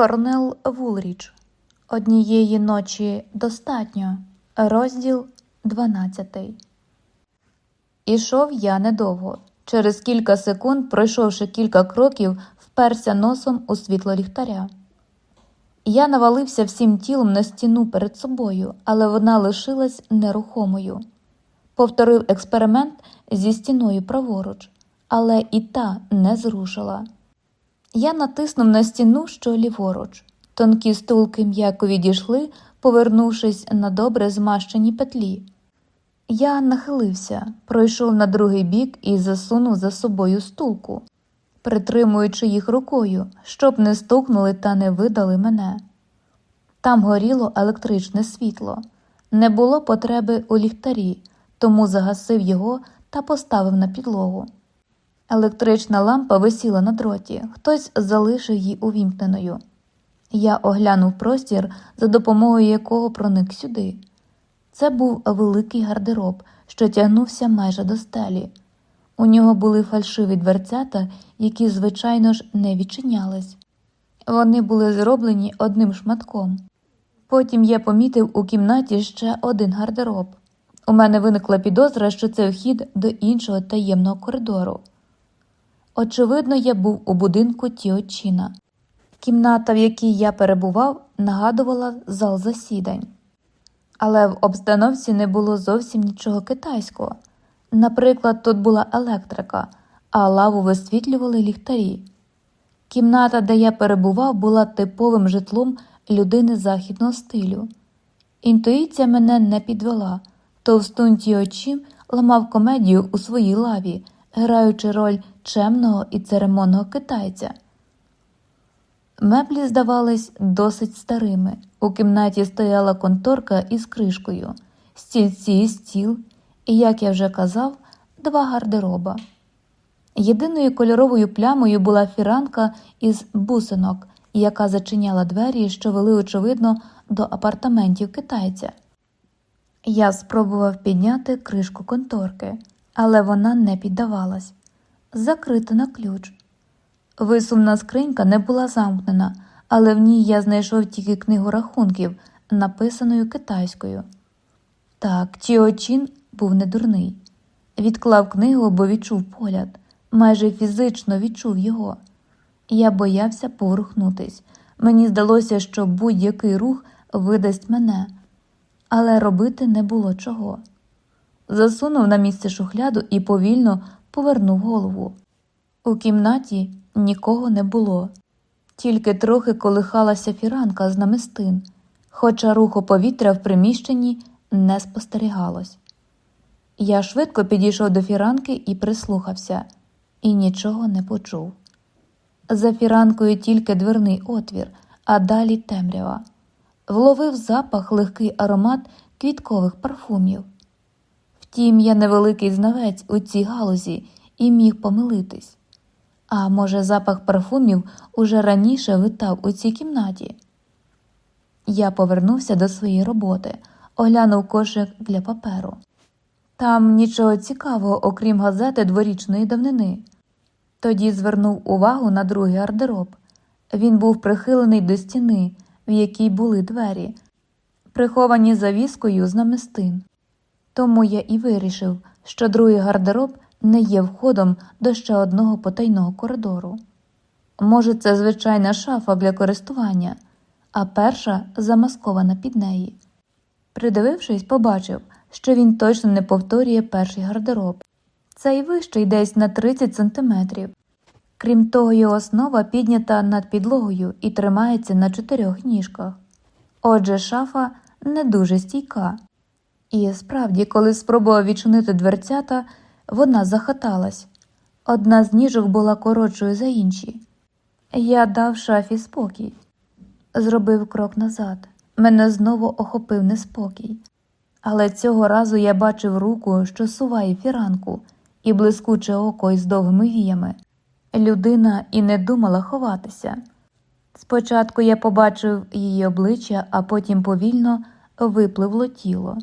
Корнел Вулріч. Однієї ночі достатньо. Розділ 12. Ішов я недовго. Через кілька секунд, пройшовши кілька кроків, вперся носом у світло ліхтаря. Я навалився всім тілом на стіну перед собою, але вона лишилась нерухомою. Повторив експеримент зі стіною праворуч, але і та не зрушила. Я натиснув на стіну, що ліворуч. Тонкі стулки м'яко відійшли, повернувшись на добре змащені петлі. Я нахилився, пройшов на другий бік і засунув за собою стулку, притримуючи їх рукою, щоб не стукнули та не видали мене. Там горіло електричне світло, не було потреби у ліхтарі, тому загасив його та поставив на підлогу. Електрична лампа висіла на дроті, хтось залишив її увімкненою. Я оглянув простір, за допомогою якого проник сюди. Це був великий гардероб, що тягнувся майже до стелі. У нього були фальшиві дверцята, які, звичайно ж, не відчинялись. Вони були зроблені одним шматком. Потім я помітив у кімнаті ще один гардероб. У мене виникла підозра, що це вхід до іншого таємного коридору. Очевидно, я був у будинку Тіочіна. Кімната, в якій я перебував, нагадувала зал засідань, але в обстановці не було зовсім нічого китайського. Наприклад, тут була електрика, а лаву висвітлювали ліхтарі. Кімната, де я перебував, була типовим житлом людини західного стилю. Інтуїція мене не підвела, товстун Тіочін ламав комедію у своїй лаві, граючи роль чемного і церемонного китайця. Меблі здавались досить старими. У кімнаті стояла конторка із кришкою, стільці і стіл, і, як я вже казав, два гардероба. Єдиною кольоровою плямою була фіранка із бусинок, яка зачиняла двері, що вели, очевидно, до апартаментів китайця. Я спробував підняти кришку конторки, але вона не піддавалась закрита на ключ. Висувна скринька не була замкнена, але в ній я знайшов тільки книгу рахунків, написаною китайською. Так, Тіочин був недурний. Відклав книгу, бо відчув погляд, майже фізично відчув його. Я боявся поворухнутись. Мені здалося, що будь-який рух видасть мене, але робити не було чого. Засунув на місце шухляду і повільно повернув голову. У кімнаті нікого не було, тільки трохи колихалася фіранка з намистин, хоча руху повітря в приміщенні не спостерігалось. Я швидко підійшов до фіранки і прислухався, і нічого не почув. За фіранкою тільки дверний отвір, а далі темрява. Вловив запах легкий аромат квіткових парфумів. Втім, я невеликий знавець у цій галузі і міг помилитись. А може, запах парфумів уже раніше витав у цій кімнаті. Я повернувся до своєї роботи, оглянув кошик для паперу. Там нічого цікавого, окрім газети дворічної давнини. Тоді звернув увагу на другий гардероб. Він був прихилений до стіни, в якій були двері, приховані завіскою з намистин. Тому я і вирішив, що другий гардероб не є входом до ще одного потайного коридору. Може, це звичайна шафа для користування, а перша замаскована під неї. Придивившись, побачив, що він точно не повторює перший гардероб. Цей вищий десь на 30 сантиметрів. Крім того, його основа піднята над підлогою і тримається на чотирьох ніжках. Отже, шафа не дуже стійка. І справді, коли спробував відчинити дверцята, вона захаталась. Одна з ніжок була коротшою за інші. Я дав шафі спокій. Зробив крок назад. Мене знову охопив неспокій. Але цього разу я бачив руку, що суває фіранку, і блискуче око із довгими віями. Людина і не думала ховатися. Спочатку я побачив її обличчя, а потім повільно випливло тіло.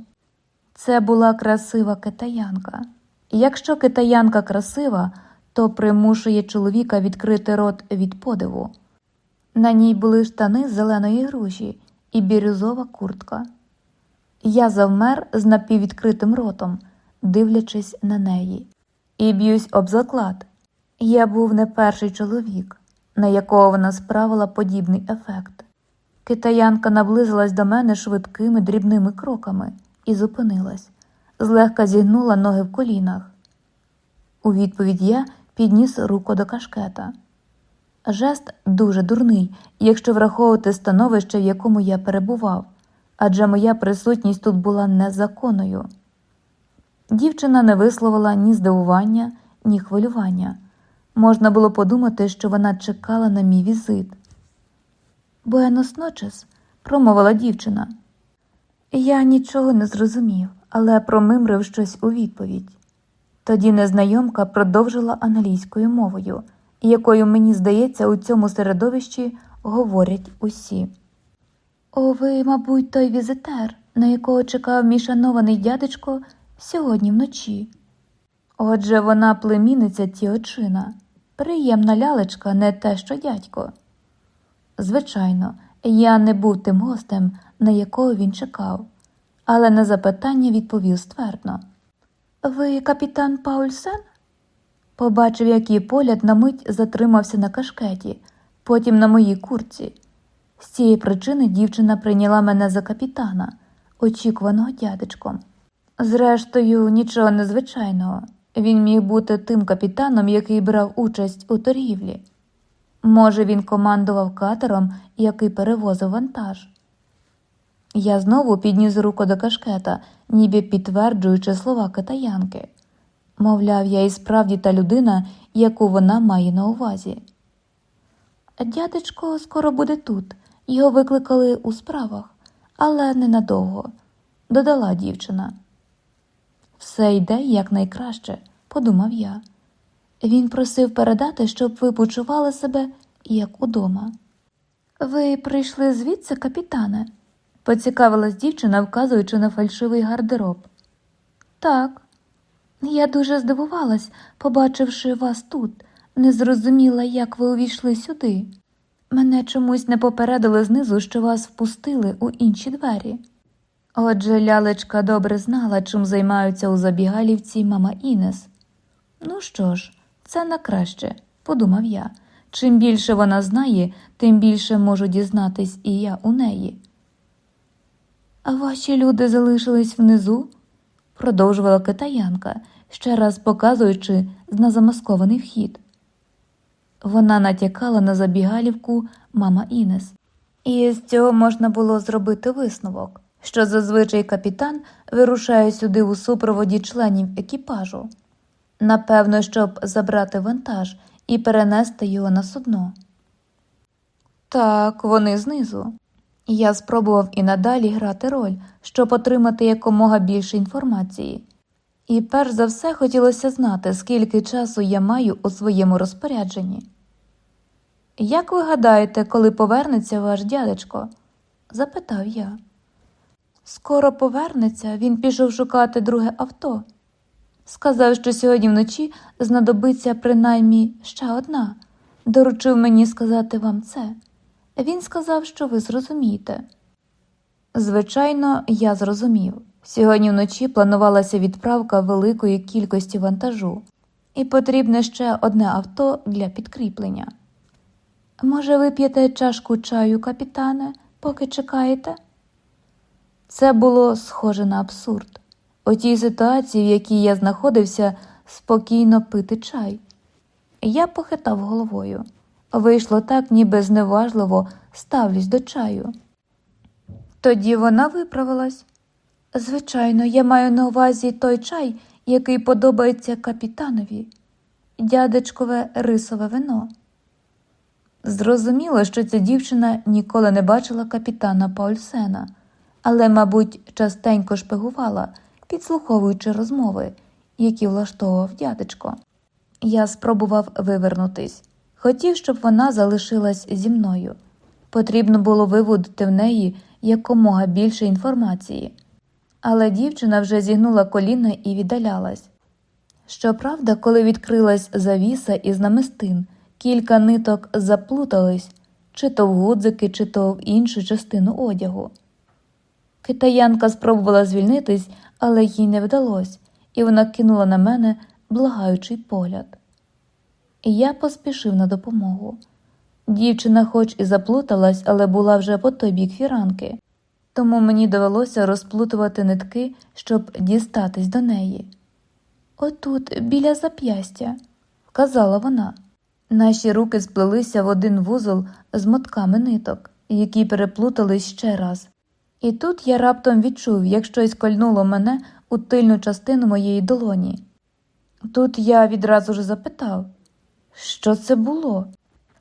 Це була красива китаянка. Якщо китаянка красива, то примушує чоловіка відкрити рот від подиву. На ній були штани зеленої груші і бірюзова куртка. Я завмер з напіввідкритим ротом, дивлячись на неї, і б'юсь об заклад. Я був не перший чоловік, на якого вона справила подібний ефект. Китаянка наблизилась до мене швидкими дрібними кроками і зупинилась, злегка зігнула ноги в колінах. У відповідь я підніс руку до кашкета. Жест дуже дурний, якщо враховувати становище, в якому я перебував, адже моя присутність тут була незаконною. Дівчина не висловила ні здивування, ні хвилювання. Можна було подумати, що вона чекала на мій візит. Буенос ночес, промовила дівчина. Я нічого не зрозумів, але промимрив щось у відповідь. Тоді незнайомка продовжила англійською мовою, якою, мені здається, у цьому середовищі говорять усі. О, ви, мабуть, той візитер, на якого чекав мій шанований дядечко сьогодні вночі. Отже, вона племінниця Тіочина, приємна лялечка, не те, що дядько. Звичайно, я не був тим гостем, на якого він чекав, але на запитання відповів ствердно. Ви капітан Паульсен? Побачив, як її погляд на мить затримався на кашкеті, потім на моїй курці. З цієї причини дівчина прийняла мене за капітана, очікуваного дядечком. Зрештою, нічого незвичайного. Він міг бути тим капітаном, який брав участь у торгівлі. Може, він командував катером, який перевозив вантаж. Я знову підніс руку до кашкета, ніби підтверджуючи слова китаянки. Мовляв, я і справді та людина, яку вона має на увазі. Дядечко скоро буде тут, його викликали у справах, але ненадовго, додала дівчина. Все йде якнайкраще, подумав я. Він просив передати, щоб ви почували себе як удома. Ви прийшли звідси, капітане? Поцікавилась дівчина, вказуючи на фальшивий гардероб. Так, я дуже здивувалась, побачивши вас тут, не зрозуміла, як ви увійшли сюди. Мене чомусь не попередили знизу, що вас впустили у інші двері. Отже, лялечка добре знала, чим займаються у забігалівці мама Інес. Ну що ж, це на краще, подумав я. Чим більше вона знає, тим більше можу дізнатись і я у неї. А ваші люди залишились внизу? продовжувала китаянка, ще раз показуючи на замаскований вхід. Вона натякала на забігалівку мама Інес, і з цього можна було зробити висновок, що зазвичай капітан вирушає сюди у супроводі членів екіпажу, напевно, щоб забрати вантаж і перенести його на судно. Так, вони знизу. Я спробував і надалі грати роль, щоб отримати якомога більше інформації. І перш за все хотілося знати, скільки часу я маю у своєму розпорядженні. Як ви гадаєте, коли повернеться ваш дядечко? запитав я. Скоро повернеться, він пішов шукати друге авто. Сказав, що сьогодні вночі знадобиться принаймні ще одна. Доручив мені сказати вам це. Він сказав, що ви зрозумієте. Звичайно, я зрозумів. Сьогодні вночі планувалася відправка великої кількості вантажу, і потрібне ще одне авто для підкріплення. Може, вип'єте чашку чаю, капітане, поки чекаєте? Це було схоже на абсурд. У тій ситуації, в якій я знаходився, спокійно пити чай. Я похитав головою. Вийшло так, ніби зневажливо ставлюсь до чаю. Тоді вона виправилась. Звичайно, я маю на увазі той чай, який подобається капітанові, дядечкове рисове вино. Зрозуміло, що ця дівчина ніколи не бачила капітана Паульсена, але, мабуть, частенько шпигувала, підслуховуючи розмови, які влаштовував дядечко. Я спробував вивернутись. Хотів, щоб вона залишилась зі мною. Потрібно було виводити в неї якомога більше інформації, але дівчина вже зігнула коліна і віддалялась. Щоправда, коли відкрилась завіса із намистин, кілька ниток заплутались, чи то в гудзики, чи то в іншу частину одягу. Китаянка спробувала звільнитись, але їй не вдалося, і вона кинула на мене благаючий погляд. Я поспішив на допомогу. Дівчина, хоч і заплуталась, але була вже по той бік фіранки, тому мені довелося розплутувати нитки, щоб дістатись до неї. Отут, біля зап'ястя, вказала вона. Наші руки сплелися в один вузол з мотками ниток, які переплутались ще раз. І тут я раптом відчув, як щось кольнуло мене у тильну частину моєї долоні. Тут я відразу ж запитав, що це було?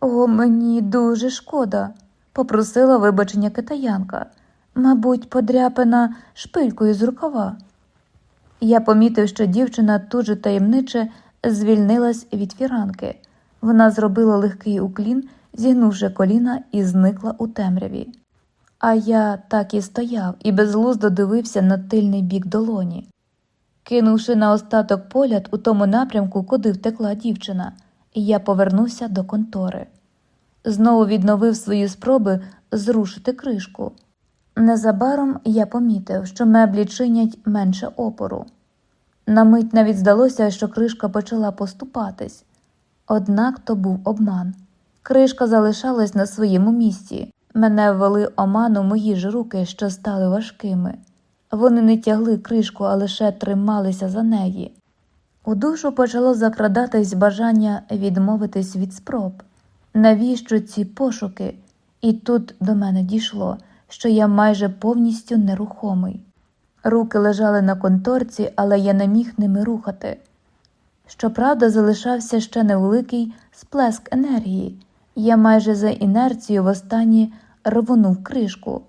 О, мені дуже шкода, попросила вибачення китаянка, мабуть, подряпана шпилькою з рукава. Я помітив, що дівчина тут же таємниче звільнилась від фіранки. Вона зробила легкий уклін, зігнувши коліна, і зникла у темряві. А я так і стояв і безглуздо дивився на тильний бік долоні. Кинувши на остаток погляд у тому напрямку, куди втекла дівчина, я повернувся до контори. Знову відновив свої спроби зрушити кришку. Незабаром я помітив, що меблі чинять менше опору. На мить навіть здалося, що кришка почала поступатись, однак то був обман. Кришка залишалась на своєму місці. Мене ввели оману мої ж руки, що стали важкими. Вони не тягли кришку, а лише трималися за неї. У душу почало закрадатись бажання відмовитись від спроб. Навіщо ці пошуки? І тут до мене дійшло, що я майже повністю нерухомий. Руки лежали на конторці, але я не міг ними рухати. Щоправда, залишався ще невеликий сплеск енергії. Я майже за інерцією востаннє рвонув кришку,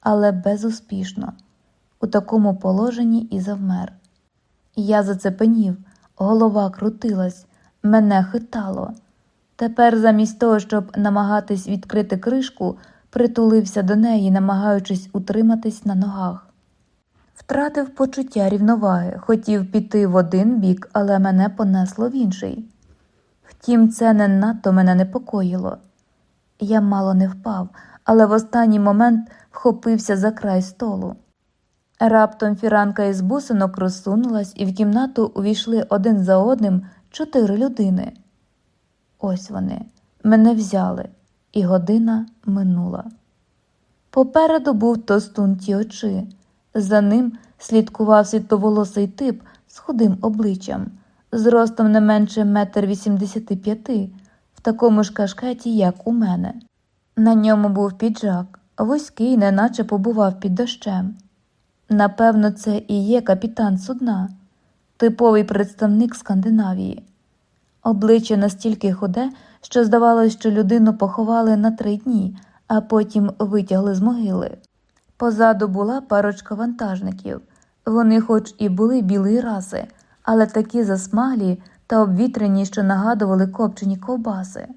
але безуспішно, у такому положенні і завмер. Я зацепенів, голова крутилась, мене хитало. Тепер, замість того, щоб намагатись відкрити кришку, притулився до неї, намагаючись утриматись на ногах. Втратив почуття рівноваги, хотів піти в один бік, але мене понесло в інший. Втім, це не надто мене непокоїло. Я мало не впав, але в останній момент вхопився за край столу. Раптом фіранка із бусинок розсунулась, і в кімнату увійшли один за одним чотири людини. Ось вони, мене взяли, і година минула. Попереду був тостун ті очі, за ним слідкував світловолосий тип з худим обличчям, з ростом не менше метр вісімдесяти п'яти, в такому ж кашкеті, як у мене. На ньому був піджак, вузький, неначе побував під дощем. Напевно, це і є капітан судна, типовий представник Скандинавії. Обличчя настільки худе, що здавалось, що людину поховали на три дні, а потім витягли з могили. Позаду була парочка вантажників. Вони, хоч і були білої раси, але такі засмаглі та обвітрені, що нагадували копчені ковбаси.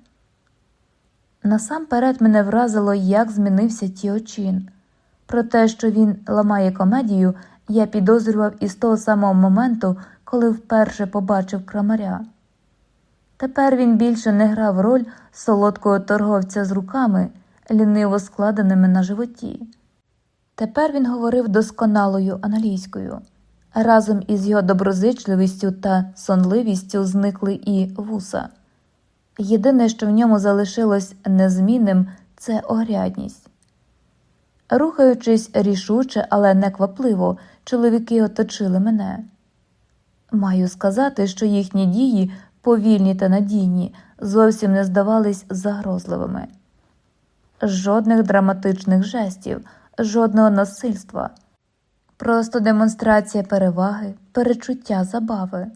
Насамперед мене вразило, як змінився Тіочин. Про те, що він ламає комедію, я підозрював із того самого моменту, коли вперше побачив крамаря. Тепер він більше не грав роль солодкого торговця з руками, ліниво складеними на животі. Тепер він говорив досконалою англійською. Разом із його доброзичливістю та сонливістю зникли і вуса. Єдине, що в ньому залишилось незмінним, це огрядність. Рухаючись рішуче, але неквапливо, чоловіки оточили мене. Маю сказати, що їхні дії, повільні та надійні, зовсім не здавались загрозливими. Жодних драматичних жестів, жодного насильства, просто демонстрація переваги, перечуття забави.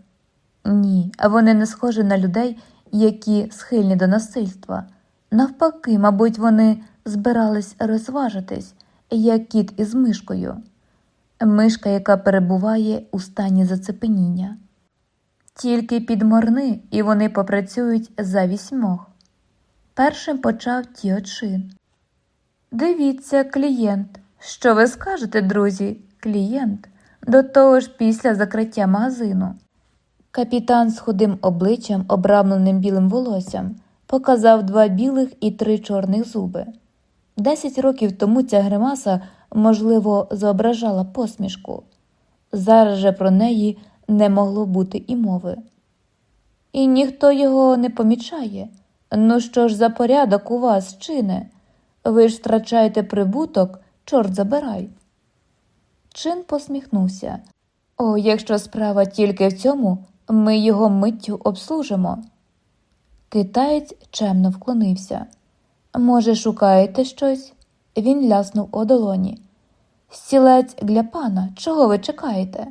Ні, вони не схожі на людей, які схильні до насильства. Навпаки, мабуть, вони збирались розважитись, як кіт із мишкою, мишка, яка перебуває у стані зацепеніння. Тільки підморни, і вони попрацюють за вісьмох. Першим почав Тіочин. Дивіться, клієнт. Що ви скажете, друзі? Клієнт, до того ж після закриття магазину. Капітан з худим обличчям, обрамленим білим волоссям, показав два білих і три чорних зуби. Десять років тому ця гримаса, можливо, зображала посмішку. Зараз же про неї не могло бути і мови. І ніхто його не помічає. Ну що ж за порядок у вас, чине? Ви ж втрачаєте прибуток, чорт забирай. Чин посміхнувся. О, якщо справа тільки в цьому, ми його миттю обслужимо. Китаєць чемно вклонився. Може, шукаєте щось? Він ляснув у долоні. Стілець для пана, чого ви чекаєте?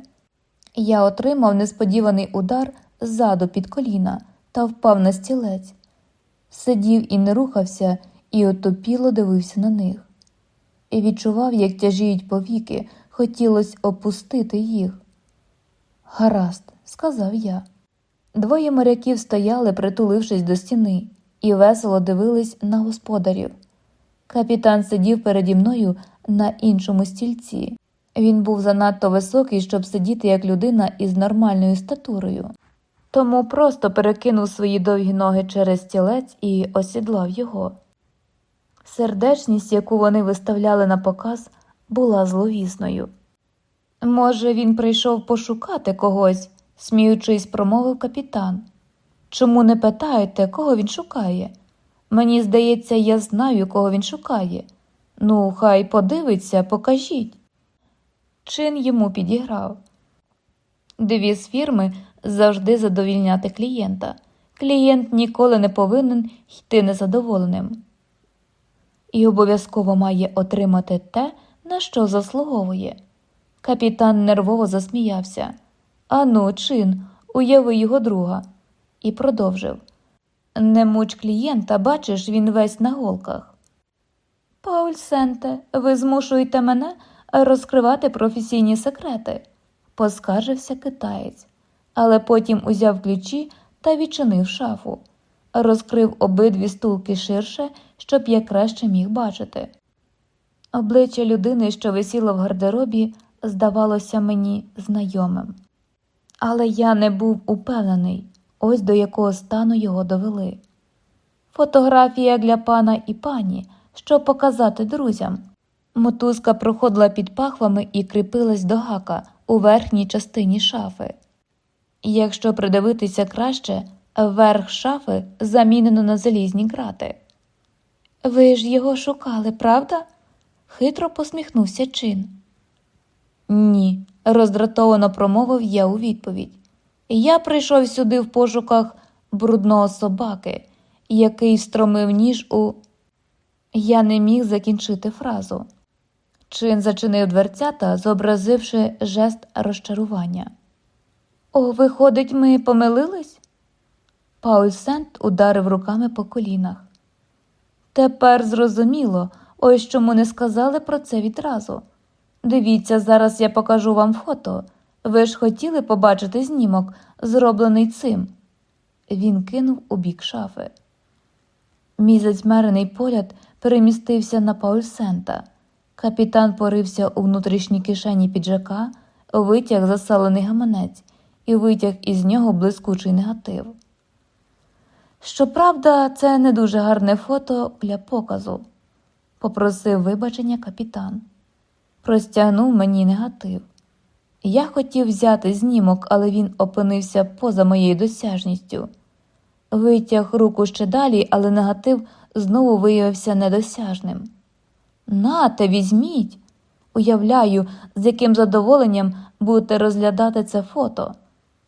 Я отримав несподіваний удар ззаду під коліна та впав на стілець. Сидів і не рухався, і отопіло дивився на них. І відчував, як тяжіють повіки, хотілося опустити їх. Гаразд, сказав я. Двоє моряків стояли, притулившись до стіни, і весело дивились на господарів. Капітан сидів переді мною на іншому стільці. Він був занадто високий, щоб сидіти як людина із нормальною статурою, тому просто перекинув свої довгі ноги через стілець і осідлав його. Сердечність, яку вони виставляли на показ, була зловісною. Може, він прийшов пошукати когось, сміючись, промовив капітан. Чому не питаєте, кого він шукає? Мені здається, я знаю, кого він шукає. Ну, хай подивиться, покажіть. Чин йому підіграв. Девіз фірми завжди задовільняти клієнта. Клієнт ніколи не повинен йти незадоволеним. І обов'язково має отримати те, на що заслуговує. Капітан нервово засміявся. Ану, чин, уяви його друга, і продовжив Не муч клієнта, бачиш, він весь на голках. Пауль Сенте, ви змушуєте мене розкривати професійні секрети, поскаржився китаєць, але потім узяв ключі та відчинив шафу, розкрив обидві стулки ширше, щоб я краще міг бачити. Обличчя людини, що висіло в гардеробі, здавалося мені знайомим. Але я не був упевнений, ось до якого стану його довели. Фотографія для пана і пані, щоб показати друзям. Мотузка проходила під пахвами і кріпилась до гака у верхній частині шафи. Якщо придивитися краще, верх шафи замінено на залізні грати. Ви ж його шукали, правда? хитро посміхнувся чин. Ні, роздратовано промовив я у відповідь. Я прийшов сюди в пошуках брудного собаки, який встромив ніж у. Я не міг закінчити фразу. Чин зачинив дверцята, зобразивши жест розчарування. О, виходить, ми помилились? Пауль Сент ударив руками по колінах. Тепер зрозуміло, ось чому не сказали про це відразу. Дивіться, зараз я покажу вам фото. Ви ж хотіли побачити знімок, зроблений цим. Він кинув у бік шафи. Мій зазьмерений погляд перемістився на Паульсента. Капітан порився у внутрішній кишені піджака, витяг засалений гаманець і витяг із нього блискучий негатив. Щоправда, це не дуже гарне фото для показу, попросив вибачення капітан простягнув мені негатив. Я хотів взяти знімок, але він опинився поза моєю досяжністю. Витяг руку ще далі, але негатив знову виявився недосяжним. Нате, візьміть. Уявляю, з яким задоволенням будете розглядати це фото,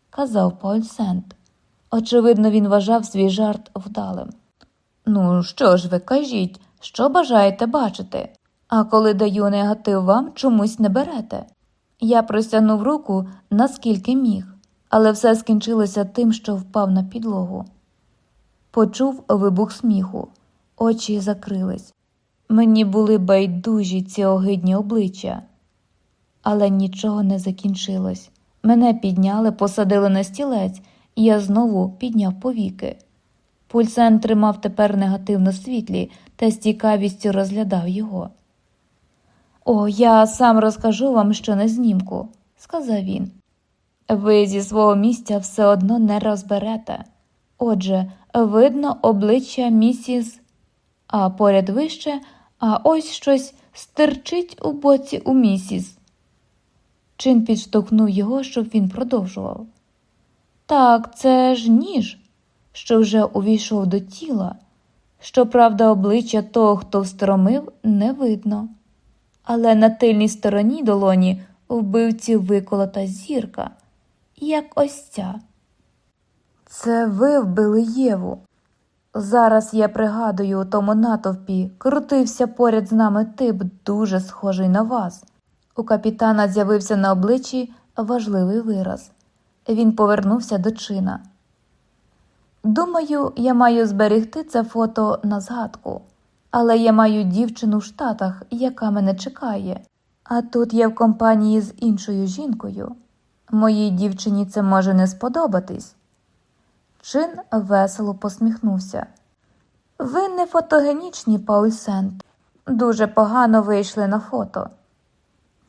казав Поль Сент. Очевидно, він вважав свій жарт вдалим. Ну, що ж ви кажіть, що бажаєте бачити? А коли даю негатив вам, чомусь не берете. Я простягнув руку наскільки міг, але все скінчилося тим, що впав на підлогу. Почув вибух сміху, очі закрились. Мені були байдужі ці огидні обличчя, але нічого не закінчилось. Мене підняли, посадили на стілець, і я знову підняв повіки. Пульсен тримав тепер негативно світлі та з цікавістю розглядав його. О, я сам розкажу вам, що на знімку, сказав він. Ви зі свого місця все одно не розберете. Отже, видно обличчя місіс, а поряд вище, а ось щось стирчить у боці у місіс. Чин підштовхнув його, щоб він продовжував. Так, це ж ніж, що вже увійшов до тіла. Щоправда, обличчя того, хто встромив, не видно. Але на тильній стороні долоні вбивці виколота зірка, як ось ця. Це ви вбили Єву. Зараз я пригадую, у тому натовпі крутився поряд з нами тип, дуже схожий на вас. У капітана з'явився на обличчі важливий вираз. Він повернувся до чина. Думаю, я маю зберегти це фото на згадку, але я маю дівчину в Штатах, яка мене чекає. А тут я в компанії з іншою жінкою. Моїй дівчині це може не сподобатись. Чин весело посміхнувся. Ви не фотогенічні, Паульсент. Дуже погано вийшли на фото.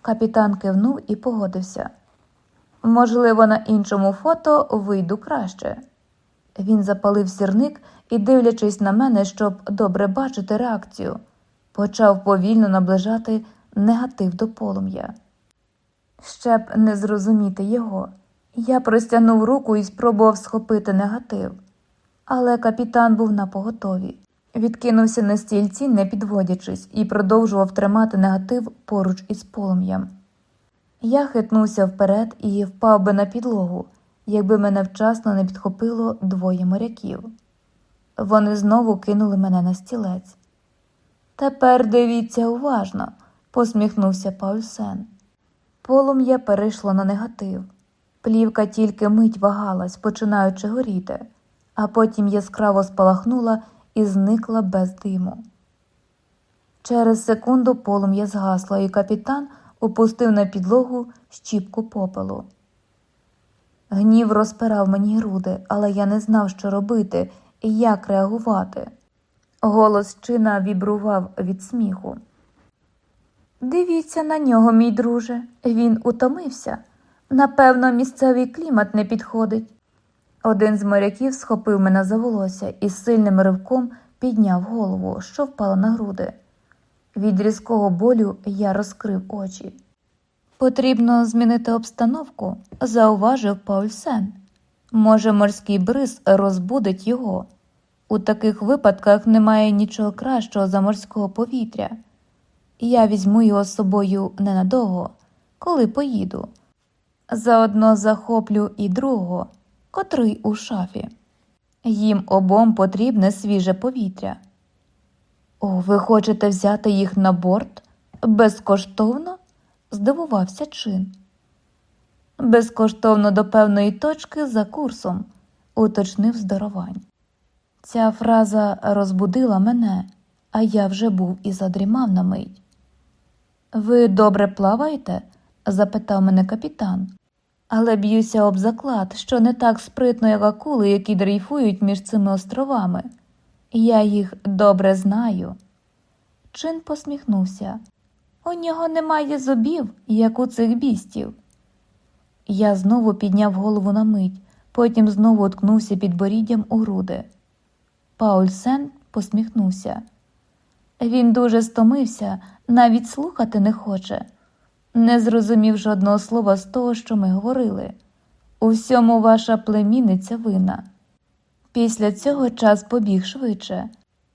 Капітан кивнув і погодився. Можливо, на іншому фото вийду краще. Він запалив сірник і, дивлячись на мене, щоб добре бачити реакцію, почав повільно наближати негатив до полум'я. Щоб не зрозуміти його, я простягнув руку і спробував схопити негатив, але капітан був на поготові. Відкинувся на стільці, не підводячись, і продовжував тримати негатив поруч із полум'ям. Я хитнувся вперед і впав би на підлогу, якби мене вчасно не підхопило двоє моряків. Вони знову кинули мене на стілець. Тепер дивіться уважно, посміхнувся Паульсен. Полум'я перейшло на негатив. Плівка тільки мить вагалась, починаючи горіти, а потім яскраво спалахнула і зникла без диму. Через секунду полум'я згасло, і капітан опустив на підлогу щіпку попелу. Гнів розпирав мені груди, але я не знав, що робити як реагувати. Голос чина вібрував від сміху. Дивіться на нього, мій друже, він утомився. Напевно, місцевий клімат не підходить. Один з моряків схопив мене за волосся і сильним ривком підняв голову, що впала на груди. Від різкого болю я розкрив очі. Потрібно змінити обстановку, зауважив Паульсен. Може, морський бриз розбудить його. У таких випадках немає нічого кращого за морського повітря. Я візьму його з собою ненадовго, коли поїду. Заодно захоплю і другого, котрий у шафі. Їм обом потрібне свіже повітря. О, ви хочете взяти їх на борт безкоштовно? здивувався чин. Безкоштовно до певної точки за курсом, уточнив здоровань. Ця фраза розбудила мене, а я вже був і задрімав на мить. Ви добре плаваєте? запитав мене капітан. Але б'юся об заклад, що не так спритно, як акули, які дрейфують між цими островами. Я їх добре знаю. Чин посміхнувся. У нього немає зубів, як у цих бістів. Я знову підняв голову на мить, потім знову уткнувся під боріддям у груди. Паульсен посміхнувся. Він дуже стомився, навіть слухати не хоче. Не зрозумів жодного слова з того, що ми говорили. У всьому ваша племінниця вина. Після цього час побіг швидше.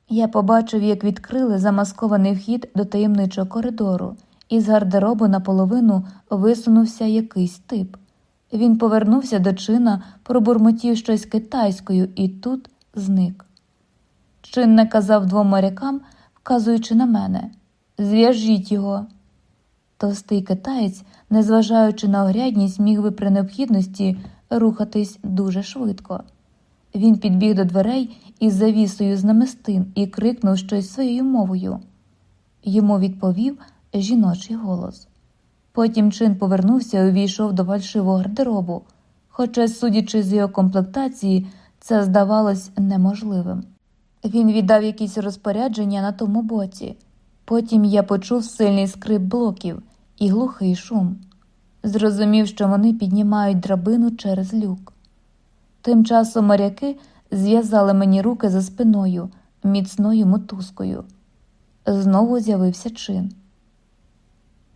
Я побачив, як відкрили замаскований вхід до таємничого коридору, і з гардеробу наполовину висунувся якийсь тип. Він повернувся до чина, пробурмотів щось китайською і тут зник. Чин наказав двом морякам, вказуючи на мене Зв'яжіть його. Товстий китаєць, незважаючи на огрядність, міг би при необхідності рухатись дуже швидко. Він підбіг до дверей із завісою з намистин і крикнув щось своєю мовою. Йому відповів жіночий голос. Потім чин повернувся і увійшов до фальшивого гардеробу, хоча, судячи з його комплектації, це здавалось неможливим. Він віддав якісь розпорядження на тому боці. Потім я почув сильний скрип блоків і глухий шум. Зрозумів, що вони піднімають драбину через люк. Тим часом моряки зв'язали мені руки за спиною міцною мотузкою. Знову з'явився чин.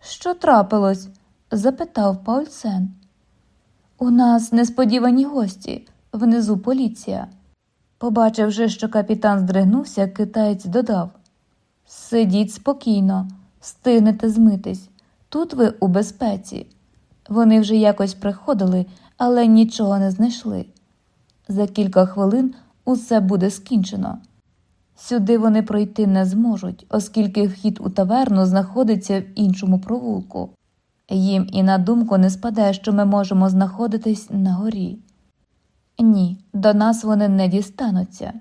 Що трапилось? запитав Паульсен. У нас несподівані гості, внизу поліція. Побачивши, що капітан здригнувся, китаєць додав Сидіть спокійно, встигнете змитись. Тут ви у безпеці. Вони вже якось приходили, але нічого не знайшли. За кілька хвилин усе буде скінчено. Сюди вони пройти не зможуть, оскільки вхід у таверну знаходиться в іншому провулку. Їм і на думку не спаде, що ми можемо знаходитись на горі. Ні, до нас вони не дістануться.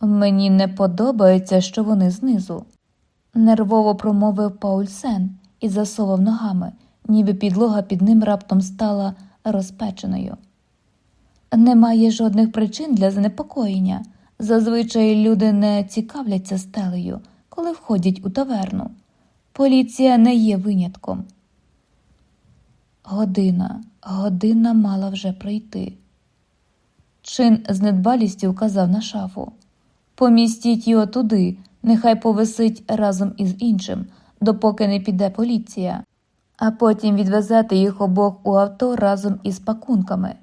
Мені не подобається, що вони знизу, нервово промовив Паульсен і засовав ногами, ніби підлога під ним раптом стала розпеченою. Немає жодних причин для занепокоєння. Зазвичай люди не цікавляться стелею, коли входять у таверну. Поліція не є винятком. Година, година мала вже пройти. Чин з недбалістю вказав на шафу. Помістіть його туди, нехай повисить разом із іншим, допоки не піде поліція, а потім відвезете їх обох у авто разом із пакунками.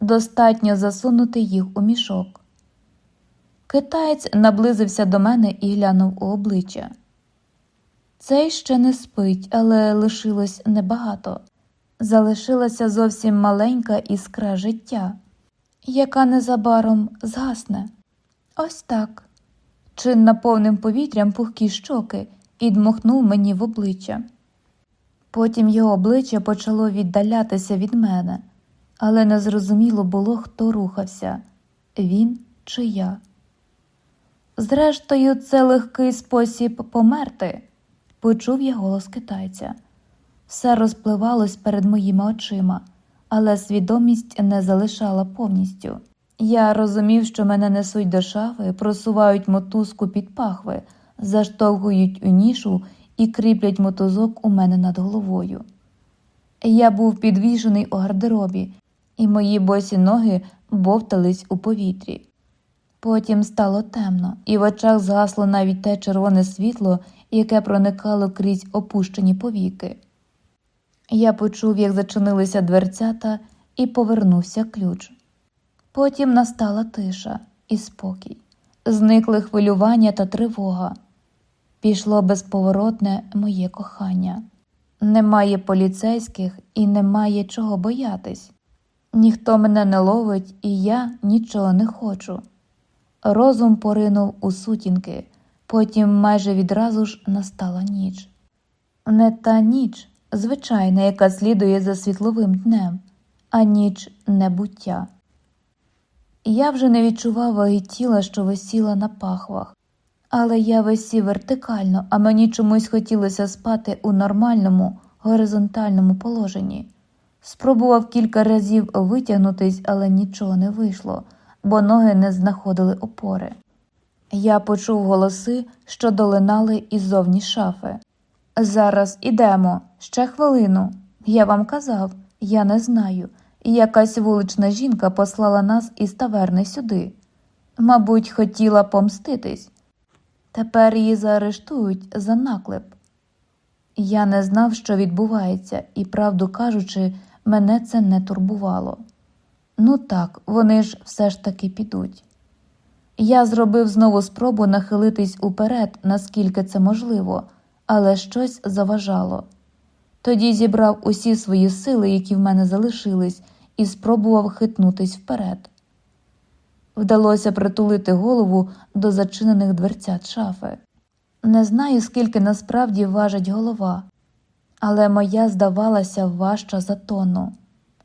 Достатньо засунути їх у мішок. Китаєць наблизився до мене і глянув у обличчя. Цей ще не спить, але лишилось небагато. Залишилася зовсім маленька іскра життя, яка незабаром згасне. Ось так. Чин наповнив повітрям пухкі щоки і дмухнув мені в обличчя. Потім його обличчя почало віддалятися від мене, але незрозуміло було, хто рухався він чи я. Зрештою, це легкий спосіб померти, почув я голос китайця. Все розпливалось перед моїми очима, але свідомість не залишала повністю. Я розумів, що мене несуть до шафи, просувають мотузку під пахви, заштовхують у нішу і кріплять мотузок у мене над головою. Я був підвішений у гардеробі, і мої босі ноги бовтались у повітрі. Потім стало темно, і в очах згасло навіть те червоне світло, яке проникало крізь опущені повіки. Я почув, як зачинилися дверцята, і повернувся ключ. Потім настала тиша і спокій, зникли хвилювання та тривога. Пішло безповоротне моє кохання. Немає поліцейських і немає чого боятись. Ніхто мене не ловить, і я нічого не хочу. Розум поринув у сутінки, потім майже відразу ж настала ніч. Не та ніч, звичайна, яка слідує за світловим днем, а ніч небуття. Я вже не відчував ваги тіла, що висіла на пахвах, але я висів вертикально, а мені чомусь хотілося спати у нормальному, горизонтальному положенні. Спробував кілька разів витягнутись, але нічого не вийшло, бо ноги не знаходили опори. Я почув голоси, що долинали іззовні шафи. Зараз ідемо, ще хвилину. Я вам казав, я не знаю. Якась вулична жінка послала нас із таверни сюди. Мабуть, хотіла помститись. Тепер її заарештують за наклеп. Я не знав, що відбувається, і, правду кажучи, мене це не турбувало. Ну так, вони ж все ж таки підуть. Я зробив знову спробу нахилитись уперед, наскільки це можливо, але щось заважало. Тоді зібрав усі свої сили, які в мене залишились, і спробував хитнутись вперед. Вдалося притулити голову до зачинених дверцят шафи. Не знаю, скільки насправді важить голова, але моя здавалася важча за тонну.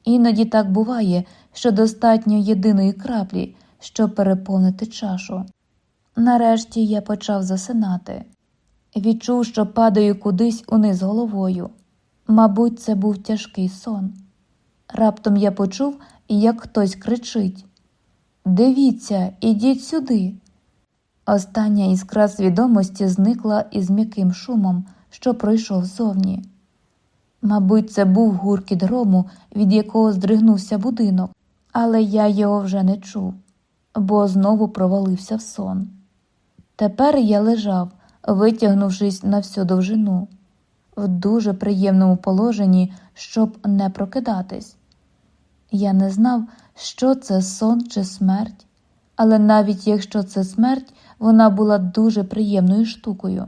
Іноді так буває, що достатньо єдиної краплі, щоб переповнити чашу. Нарешті я почав засинати. Відчув, що падаю кудись униз головою. Мабуть, це був тяжкий сон. Раптом я почув, як хтось кричить Дивіться, ідіть сюди. Остання іскра свідомості зникла із м'яким шумом, що пройшов зовні. Мабуть, це був гуркіт грому, від якого здригнувся будинок, але я його вже не чув. бо знову провалився в сон. Тепер я лежав, витягнувшись на всю довжину, в дуже приємному положенні, щоб не прокидатись. Я не знав, що це сон чи смерть, але навіть якщо це смерть, вона була дуже приємною штукою.